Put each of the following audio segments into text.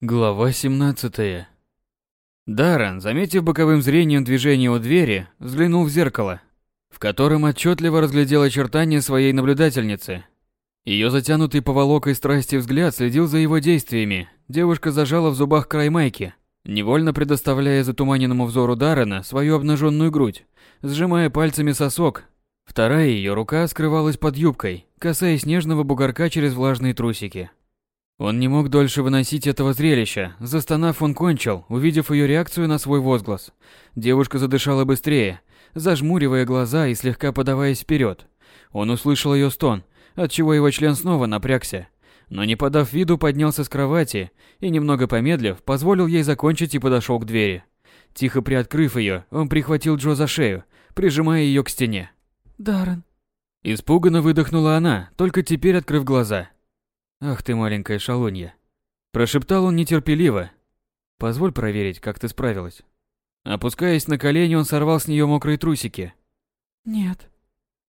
Глава 17. Даррен, заметив боковым зрением движение у двери, взглянул в зеркало, в котором отчетливо разглядел очертания своей наблюдательницы. Ее затянутый поволокой страсти взгляд следил за его действиями. Девушка зажала в зубах край майки, невольно предоставляя затуманенному взору Даррена свою обнаженную грудь, сжимая пальцами сосок. Вторая ее рука скрывалась под юбкой, касаясь нежного бугорка через влажные трусики. Он не мог дольше выносить этого зрелища. Застонав, он кончил, увидев ее реакцию на свой возглас. Девушка задышала быстрее, зажмуривая глаза и слегка подаваясь вперед. Он услышал ее стон, отчего его член снова напрягся. Но не подав виду, поднялся с кровати и, немного помедлив, позволил ей закончить и подошел к двери. Тихо приоткрыв ее, он прихватил Джо за шею, прижимая ее к стене. Даррен. Испуганно выдохнула она, только теперь открыв глаза. «Ах ты маленькая шалунья!» Прошептал он нетерпеливо. «Позволь проверить, как ты справилась». Опускаясь на колени, он сорвал с нее мокрые трусики. Нет.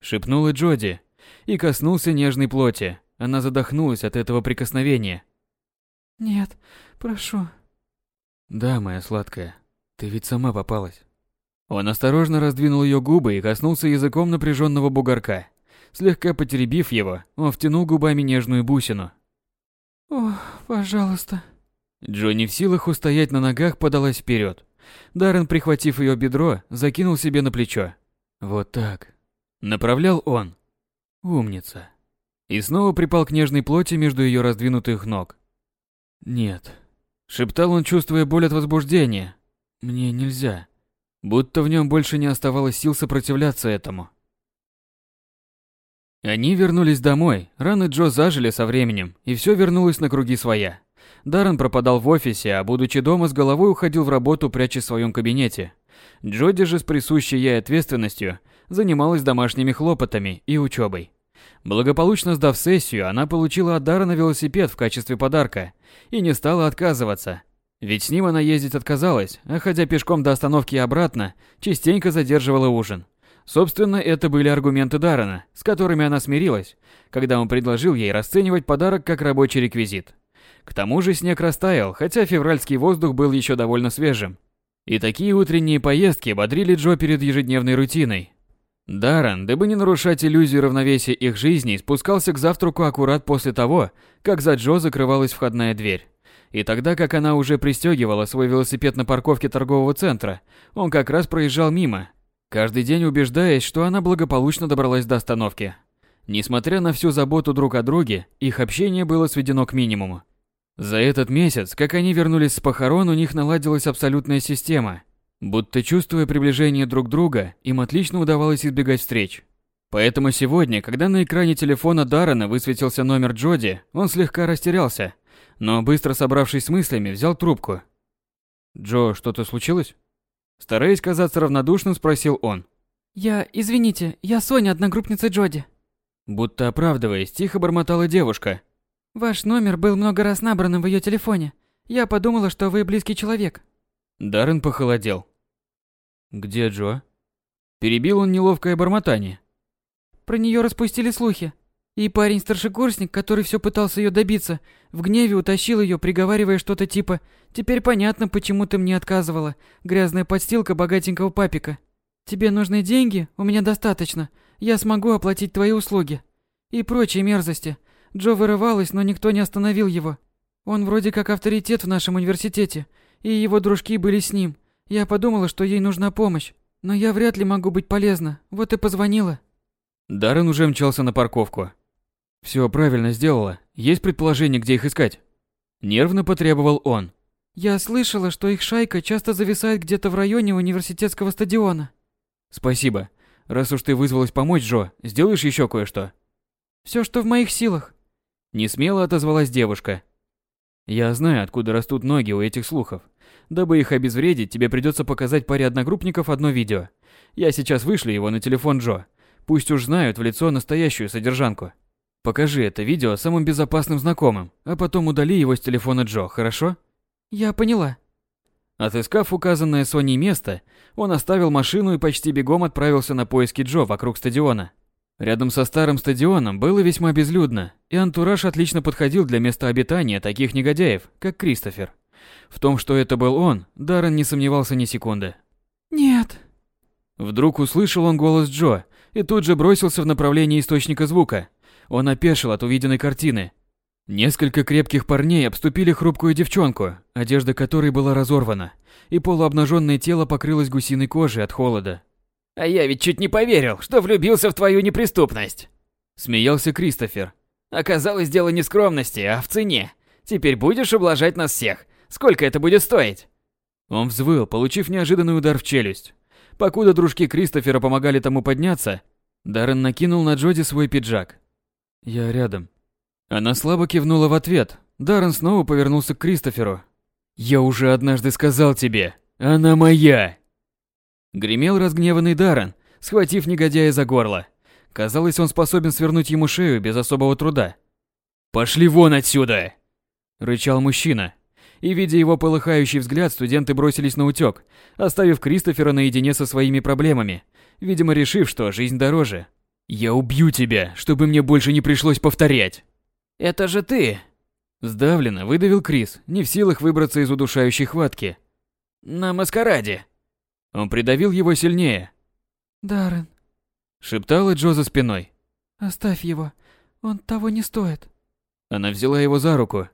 Шепнула Джоди и коснулся нежной плоти. Она задохнулась от этого прикосновения. Нет, прошу. «Да, моя сладкая, ты ведь сама попалась». Он осторожно раздвинул ее губы и коснулся языком напряженного бугорка. Слегка потеребив его, он втянул губами нежную бусину. О, пожалуйста. Джонни в силах устоять на ногах подалась вперед. Даррен, прихватив ее бедро, закинул себе на плечо. Вот так. Направлял он. Умница. И снова припал к нежной плоти между ее раздвинутых ног. Нет. Шептал он, чувствуя боль от возбуждения. Мне нельзя. Будто в нем больше не оставалось сил сопротивляться этому. Они вернулись домой, раны Джо зажили со временем, и все вернулось на круги своя. Даррен пропадал в офисе, а будучи дома с головой уходил в работу, прячась в своем кабинете. Джоди же с присущей ей ответственностью занималась домашними хлопотами и учебой. Благополучно сдав сессию, она получила от Даррена велосипед в качестве подарка и не стала отказываться. Ведь с ним она ездить отказалась, а ходя пешком до остановки и обратно, частенько задерживала ужин. Собственно, это были аргументы Даррена, с которыми она смирилась, когда он предложил ей расценивать подарок как рабочий реквизит. К тому же снег растаял, хотя февральский воздух был еще довольно свежим. И такие утренние поездки бодрили Джо перед ежедневной рутиной. Даррен, дабы не нарушать иллюзию равновесия их жизней, спускался к завтраку аккурат после того, как за Джо закрывалась входная дверь. И тогда, как она уже пристегивала свой велосипед на парковке торгового центра, он как раз проезжал мимо, каждый день убеждаясь, что она благополучно добралась до остановки. Несмотря на всю заботу друг о друге, их общение было сведено к минимуму. За этот месяц, как они вернулись с похорон, у них наладилась абсолютная система. Будто чувствуя приближение друг друга, им отлично удавалось избегать встреч. Поэтому сегодня, когда на экране телефона Даррена высветился номер Джоди, он слегка растерялся, но быстро собравшись с мыслями, взял трубку. «Джо, что-то случилось?» Стараясь казаться равнодушным, спросил он. Я, извините, я Соня, одногруппница Джоди. Будто оправдываясь, тихо бормотала девушка. Ваш номер был много раз набран в ее телефоне. Я подумала, что вы близкий человек. Даррен похолодел. «Где Джо?» Перебил он неловкое бормотание. Про нее распустили слухи. И парень-старшекурсник, который все пытался ее добиться, в гневе утащил ее, приговаривая что-то типа «Теперь понятно, почему ты мне отказывала, грязная подстилка богатенького папика. Тебе нужны деньги? У меня достаточно. Я смогу оплатить твои услуги». И прочие мерзости. Джо вырывалась, но никто не остановил его. Он вроде как авторитет в нашем университете, и его дружки были с ним. Я подумала, что ей нужна помощь, но я вряд ли могу быть полезна, вот и позвонила. Даррен уже мчался на парковку. Все правильно сделала. Есть предположение, где их искать? Нервно потребовал он. Я слышала, что их шайка часто зависает где-то в районе университетского стадиона. Спасибо. Раз уж ты вызвалась помочь, Джо, сделаешь еще кое-что? Все, что в моих силах. Не смело отозвалась девушка. Я знаю, откуда растут ноги у этих слухов. Дабы их обезвредить, тебе придется показать паре одногруппников одно видео. Я сейчас вышлю его на телефон Джо. Пусть уж знают в лицо настоящую содержанку. Покажи это видео самым безопасным знакомым, а потом удали его с телефона Джо, хорошо? Я поняла. Отыскав указанное Соней место, он оставил машину и почти бегом отправился на поиски Джо вокруг стадиона. Рядом со старым стадионом было весьма безлюдно, и антураж отлично подходил для места обитания таких негодяев, как Кристофер. В том, что это был он, Даррен не сомневался ни секунды. «Нет». Вдруг услышал он голос Джо и тут же бросился в направлении источника звука. Он опешил от увиденной картины. Несколько крепких парней обступили хрупкую девчонку, одежда которой была разорвана, и полуобнаженное тело покрылось гусиной кожей от холода. «А я ведь чуть не поверил, что влюбился в твою неприступность!» Смеялся Кристофер. «Оказалось, дело не в скромности, а в цене. Теперь будешь ублажать нас всех. Сколько это будет стоить?» Он взвыл, получив неожиданный удар в челюсть. Покуда дружки Кристофера помогали тому подняться, Даррен накинул на Джоди свой пиджак. «Я рядом». Она слабо кивнула в ответ. Даррен снова повернулся к Кристоферу. «Я уже однажды сказал тебе, она моя!» Гремел разгневанный Даррен, схватив негодяя за горло. Казалось, он способен свернуть ему шею без особого труда. «Пошли вон отсюда!» – рычал мужчина. И, видя его полыхающий взгляд, студенты бросились на утёк, оставив Кристофера наедине со своими проблемами, видимо, решив, что жизнь дороже. «Я убью тебя, чтобы мне больше не пришлось повторять!» «Это же ты!» Сдавленно выдавил Крис, не в силах выбраться из удушающей хватки. «На маскараде!» Он придавил его сильнее. «Даррен», — шептала Джо за спиной. «оставь его, он того не стоит. Она взяла его за руку.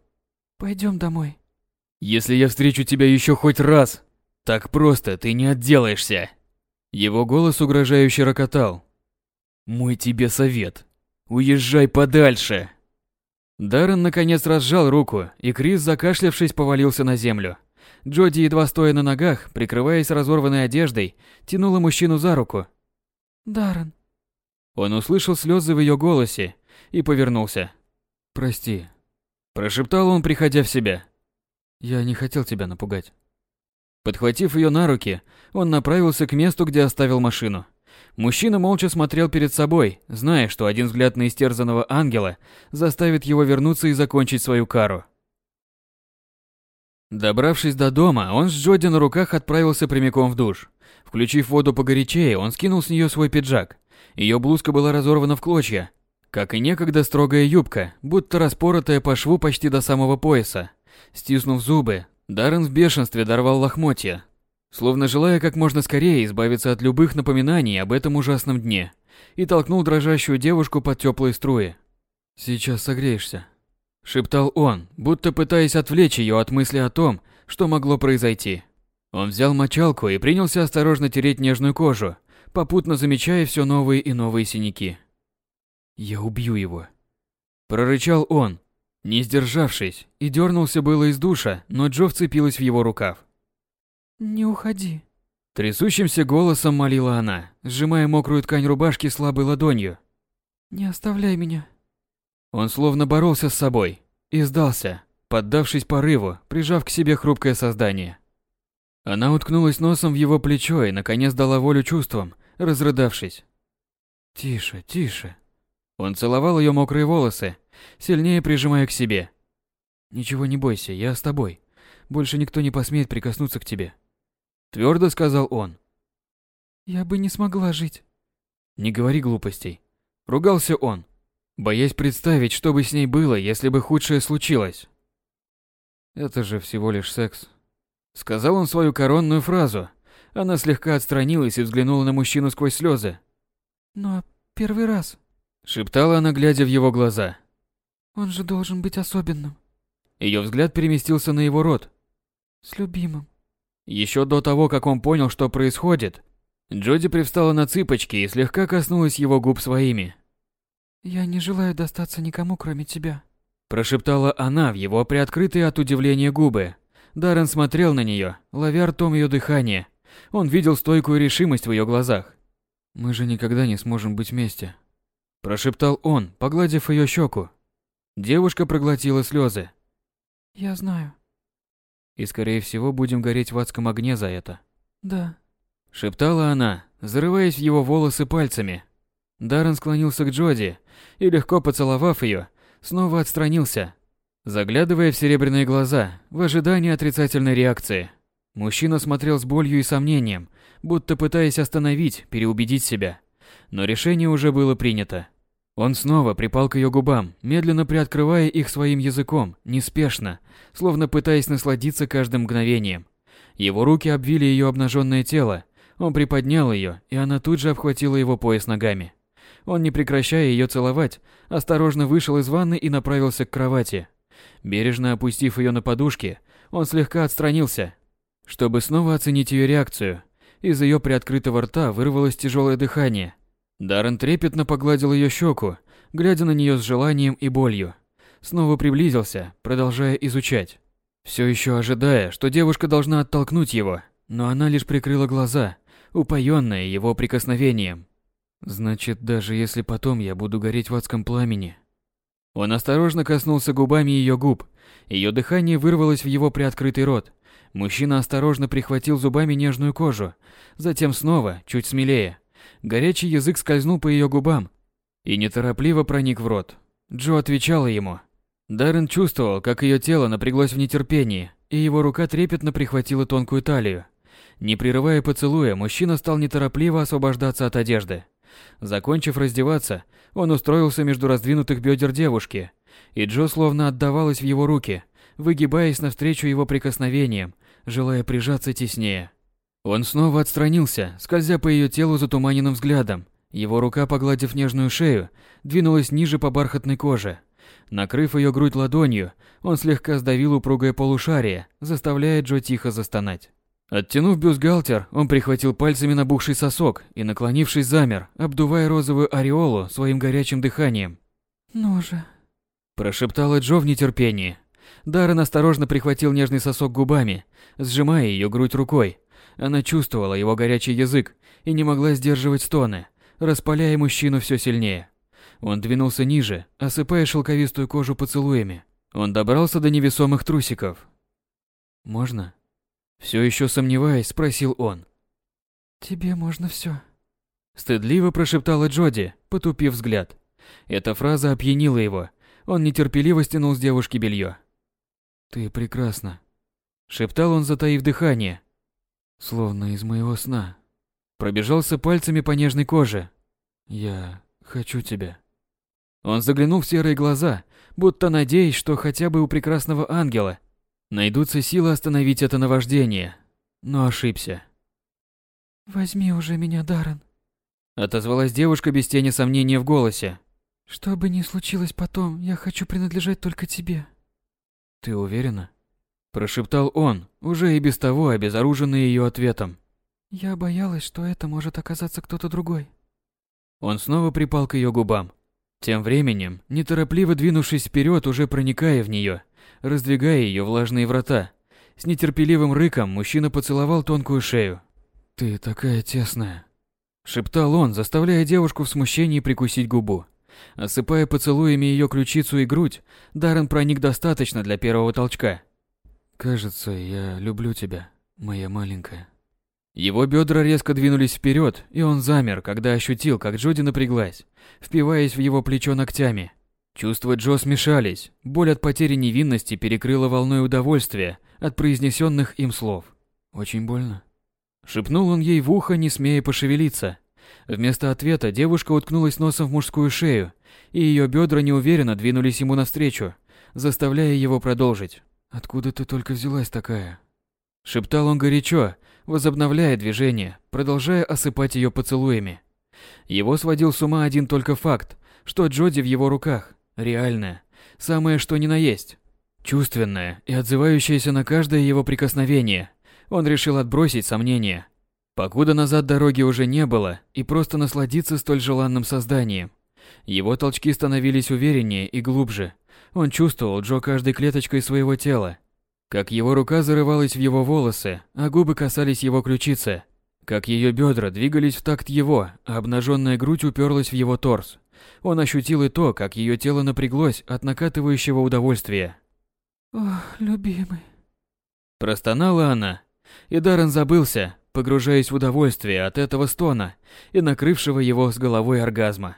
Пойдем домой». «Если я встречу тебя еще хоть раз, так просто ты не отделаешься!» Его голос угрожающе рокотал. «Мой тебе совет. Уезжай подальше!» Даррен наконец разжал руку, и Крис, закашлявшись, повалился на землю. Джоди, едва стоя на ногах, прикрываясь разорванной одеждой, тянула мужчину за руку. «Даррен». Он услышал слезы в ее голосе и повернулся. «Прости», – прошептал он, приходя в себя. «Я не хотел тебя напугать». Подхватив ее на руки, он направился к месту, где оставил машину. Мужчина молча смотрел перед собой, зная, что один взгляд на истерзанного ангела заставит его вернуться и закончить свою кару. Добравшись до дома, он с Джоди на руках отправился прямиком в душ. Включив воду погорячее, он скинул с нее свой пиджак. Ее блузка была разорвана в клочья, как и некогда строгая юбка, будто распоротая по шву почти до самого пояса. Стиснув зубы, Даррен в бешенстве дорвал лохмотья, словно желая как можно скорее избавиться от любых напоминаний об этом ужасном дне, и толкнул дрожащую девушку под теплые струи. «Сейчас согреешься», – шептал он, будто пытаясь отвлечь ее от мысли о том, что могло произойти. Он взял мочалку и принялся осторожно тереть нежную кожу, попутно замечая все новые и новые синяки. «Я убью его», – прорычал он, не сдержавшись, и дернулся было из душа, но Джо вцепилась в его рукав. «Не уходи», – трясущимся голосом молила она, сжимая мокрую ткань рубашки слабой ладонью. «Не оставляй меня». Он словно боролся с собой и сдался, поддавшись порыву, прижав к себе хрупкое создание. Она уткнулась носом в его плечо и наконец дала волю чувствам, разрыдавшись. «Тише, тише». Он целовал ее мокрые волосы, сильнее прижимая к себе. «Ничего не бойся, я с тобой. Больше никто не посмеет прикоснуться к тебе». Твердо сказал он. «Я бы не смогла жить». «Не говори глупостей». Ругался он, боясь представить, что бы с ней было, если бы худшее случилось. «Это же всего лишь секс», Сказал он свою коронную фразу. Она слегка отстранилась и взглянула на мужчину сквозь слезы. «Но первый раз», — шептала она, глядя в его глаза. «Он же должен быть особенным». Ее взгляд переместился на его рот. «С любимым». Еще до того, как он понял, что происходит, Джоди привстала на цыпочки и слегка коснулась его губ своими. «Я не желаю достаться никому, кроме тебя», – прошептала она в его приоткрытые от удивления губы. Даррен смотрел на нее, ловя ртом ее дыхание. Он видел стойкую решимость в ее глазах. «Мы же никогда не сможем быть вместе», – прошептал он, погладив ее щеку. Девушка проглотила слезы. «Я знаю». «И скорее всего будем гореть в адском огне за это». «Да», – шептала она, зарываясь в его волосы пальцами. Даррен склонился к Джоди и, легко поцеловав ее, снова отстранился, Заглядывая в серебряные глаза, в ожидании отрицательной реакции, мужчина смотрел с болью и сомнением, будто пытаясь остановить, переубедить себя. Но решение уже было принято. Он снова припал к ее губам, медленно приоткрывая их своим языком, неспешно, словно пытаясь насладиться каждым мгновением. Его руки обвили ее обнаженное тело, он приподнял ее, и она тут же обхватила его пояс ногами. Он, не прекращая ее целовать, осторожно вышел из ванны и направился к кровати. Бережно опустив ее на подушки, он слегка отстранился, чтобы снова оценить ее реакцию. Из ее приоткрытого рта вырвалось тяжелое дыхание. Даррен трепетно погладил ее щеку, глядя на нее с желанием и болью. Снова приблизился, продолжая изучать. Все еще ожидая, что девушка должна оттолкнуть его, но она лишь прикрыла глаза, упоенная его прикосновением. Значит, даже если потом я буду гореть в адском пламени. Он осторожно коснулся губами ее губ. Ее дыхание вырвалось в его приоткрытый рот. Мужчина осторожно прихватил зубами нежную кожу, затем снова, чуть смелее. Горячий язык скользнул по ее губам и неторопливо проник в рот. Джо отвечала ему. Даррен чувствовал, как ее тело напряглось в нетерпении, и его рука трепетно прихватила тонкую талию. Не прерывая поцелуя, мужчина стал неторопливо освобождаться от одежды. Закончив раздеваться, он устроился между раздвинутых бедер девушки, и Джо словно отдавалась в его руки, выгибаясь навстречу его прикосновениям, желая прижаться теснее. Он снова отстранился, скользя по ее телу затуманенным взглядом. Его рука, погладив нежную шею, двинулась ниже по бархатной коже. Накрыв ее грудь ладонью, он слегка сдавил упругое полушарие, заставляя Джо тихо застонать. Оттянув бюстгальтер, он прихватил пальцами набухший сосок и, наклонившись, замер, обдувая розовую ореолу своим горячим дыханием. «Ну же», – прошептала Джо в нетерпении. Даррен осторожно прихватил нежный сосок губами, сжимая ее грудь рукой. Она чувствовала его горячий язык и не могла сдерживать стоны, распаляя мужчину все сильнее. Он двинулся ниже, осыпая шелковистую кожу поцелуями. Он добрался до невесомых трусиков. «Можно?» Все еще сомневаясь, спросил он. «Тебе можно все. Стыдливо прошептала Джоди, потупив взгляд. Эта фраза опьянила его. Он нетерпеливо стянул с девушки белье. «Ты прекрасна», — шептал он, затаив дыхание. «Словно из моего сна». Пробежался пальцами по нежной коже. «Я хочу тебя». Он заглянул в серые глаза, будто надеясь, что хотя бы у прекрасного ангела Найдутся силы остановить это наваждение, но ошибся. «Возьми уже меня, Даррен», — отозвалась девушка без тени сомнения в голосе. «Что бы ни случилось потом, я хочу принадлежать только тебе». «Ты уверена?» — прошептал он, уже и без того обезоруженный ее ответом. «Я боялась, что это может оказаться кто-то другой». Он снова припал к ее губам. Тем временем, неторопливо двинувшись вперед, уже проникая в нее, раздвигая ее влажные врата. С нетерпеливым рыком мужчина поцеловал тонкую шею. «Ты такая тесная», — шептал он, заставляя девушку в смущении прикусить губу. Осыпая поцелуями ее ключицу и грудь, Даррен проник достаточно для первого толчка. «Кажется, я люблю тебя, моя маленькая». Его бедра резко двинулись вперед, и он замер, когда ощутил, как Джоди напряглась, впиваясь в его плечо ногтями. Чувства Джо смешались. Боль от потери невинности перекрыла волной удовольствия от произнесенных им слов. «Очень больно?» Шепнул он ей в ухо, не смея пошевелиться. Вместо ответа девушка уткнулась носом в мужскую шею, и ее бедра неуверенно двинулись ему навстречу, заставляя его продолжить. «Откуда ты только взялась такая?» Шептал он горячо, возобновляя движение, продолжая осыпать ее поцелуями. Его сводил с ума один только факт, что Джоди в его руках, реальная, самое что ни на есть, чувственная и отзывающаяся на каждое его прикосновение. Он решил отбросить сомнения. Покуда назад дороги уже не было, и просто насладиться столь желанным созданием. Его толчки становились увереннее и глубже. Он чувствовал Джо каждой клеточкой своего тела. Как его рука зарывалась в его волосы, а губы касались его ключицы. Как ее бедра двигались в такт его, а обнаженная грудь уперлась в его торс. Он ощутил и то, как ее тело напряглось от накатывающего удовольствия. «Ох, любимый...» Простонала она, и Даррен забылся, погружаясь в удовольствие от этого стона и накрывшего его с головой оргазма.